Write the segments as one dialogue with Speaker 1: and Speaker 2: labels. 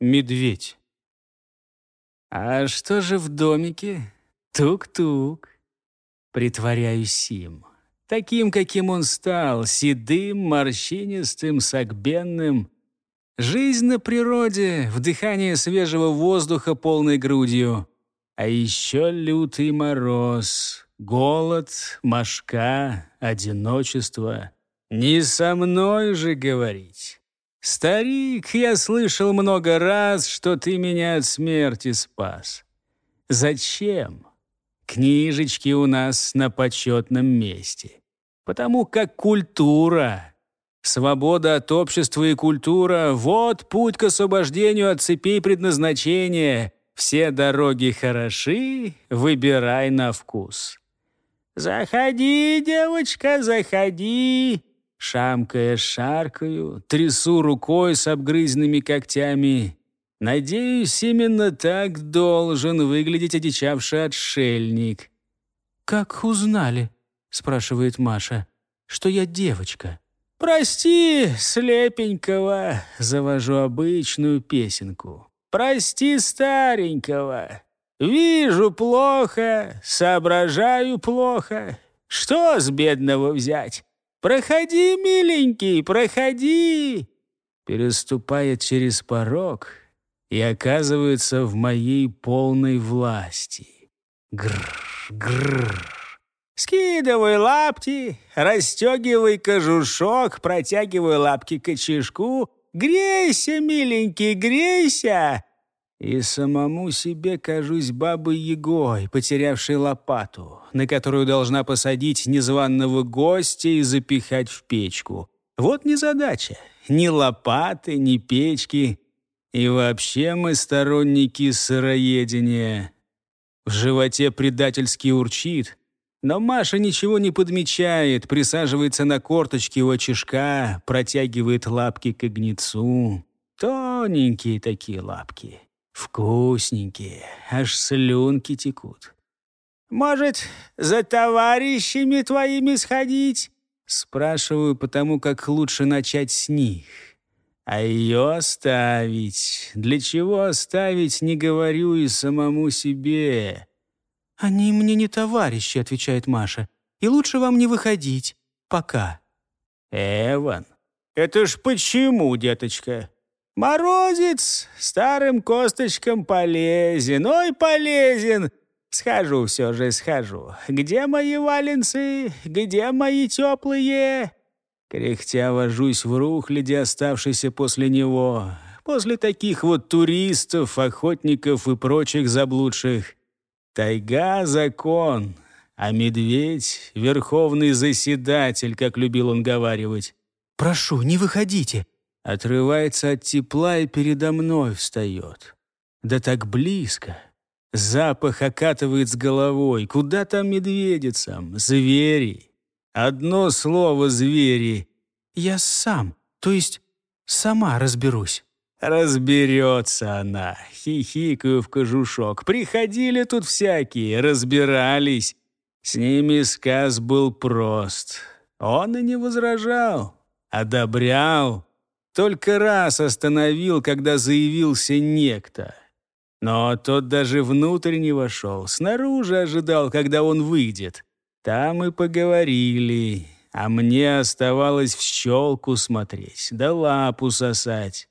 Speaker 1: медведь.
Speaker 2: А что же в домике? Тук-тук. Притворяюсь им. Таким, каким он стал, седым, морщинистым, согбенным. Жизнь на природе, вдыхание свежего воздуха полной грудью. А еще лютый мороз, голод, мошка, одиночество. Не со мной же говорить. Старик, я слышал много раз, что ты меня от смерти спас. Зачем? Книжечки у нас на почетном месте. Потому как культура, свобода от общества и культура — вот путь к освобождению от цепей предназначения. Все дороги хороши, выбирай на вкус. «Заходи, девочка, заходи!» Шамкая, шаркаю, трясу рукой с обгрызенными когтями. Надеюсь, именно так должен выглядеть одичавший отшельник.
Speaker 1: «Как узнали?» — спрашивает Маша. «Что я девочка?»
Speaker 2: «Прости, слепенького!» — завожу обычную песенку. «Прости, старенького! Вижу плохо, соображаю плохо. Что с бедного взять? Проходи, миленький, проходи!» Переступает через порог — и оказывается в моей полной власти. Гррр, гррр. Скидывай лапти, расстегивай кожушок, протягивай лапки к очишку. Грейся, миленький, грейся! И самому себе кажусь бабой-ягой, потерявшей лопату, на которую должна посадить незваного гостя и запихать в печку. Вот незадача. Ни лопаты, ни печки — и вообще мы сторонники сыроедения. В животе предательски урчит, но Маша ничего не подмечает, присаживается на корточки у очишка, протягивает лапки к огнецу. Тоненькие такие лапки, вкусненькие, аж слюнки текут. «Может, за товарищами твоими сходить?» Спрашиваю, потому как лучше начать с них. А ее оставить? Для чего оставить, не говорю и самому себе.
Speaker 1: «Они мне не товарищи», — отвечает Маша. «И лучше вам не выходить. Пока».
Speaker 2: «Эван, это ж почему, деточка? Морозец старым косточкам полезен, ой, полезен. Схожу все же, схожу. Где мои валенцы? Где мои теплые?» Кряхтя вожусь в рухляде, оставшейся после него. После таких вот туристов, охотников и прочих заблудших. Тайга — закон, а медведь — верховный заседатель, как любил он говаривать.
Speaker 1: «Прошу, не выходите!»
Speaker 2: Отрывается от тепла и передо мной встает. Да так близко. Запах окатывает с головой. Куда там медведицам? Звери. Одно слово звери.
Speaker 1: Я сам, то есть сама разберусь.
Speaker 2: Разберется она, хихикаю в кожушок. Приходили тут всякие, разбирались. С ними сказ был прост. Он и не возражал, одобрял. Только раз остановил, когда заявился некто. Но тот даже внутрь не вошел, снаружи ожидал, когда он выйдет. Там и поговорили, а мне оставалось в щелку смотреть, да лапу сосать.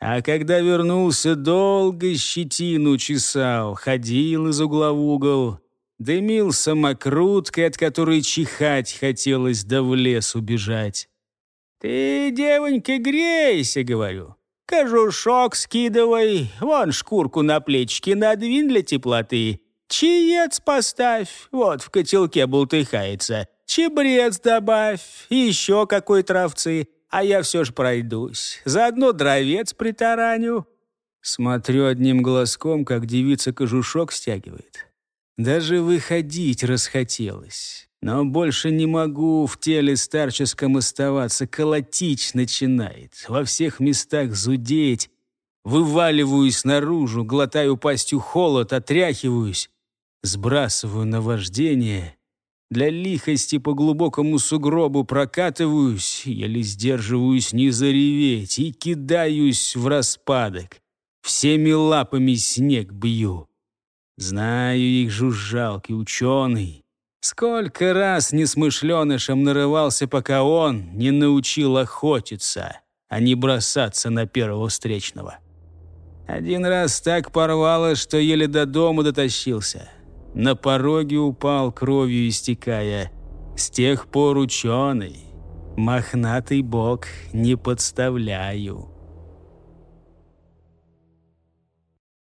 Speaker 2: А когда вернулся, долго щетину чесал, ходил из угла в угол, дымил самокруткой, от которой чихать хотелось, да в лес убежать. «Ты, девонька, грейся», — говорю. «Кожушок скидывай, вон шкурку на плечики надвинь для теплоты, Чаец поставь, вот в котелке бултыхается. Чебрец добавь, еще какой травцы, а я все ж пройдусь. Заодно дровец притараню». Смотрю одним глазком, как девица кожушок стягивает. Даже выходить расхотелось. Но больше не могу в теле старческом оставаться. Колотить начинает, во всех местах зудеть. Вываливаюсь наружу, глотаю пастью холод, отряхиваюсь сбрасываю наваждение. Для лихости по глубокому сугробу прокатываюсь, еле сдерживаюсь не зареветь и кидаюсь в распадок. всеми лапами снег бью. Знаю их жужжалки, ученый. Сколько раз несмышленышем нарывался, пока он не научил охотиться, а не бросаться на первого встречного. Один раз так порвало, что еле до дома дотащился. На пороге упал, кровью истекая. С тех пор ученый, мохнатый бог не подставляю.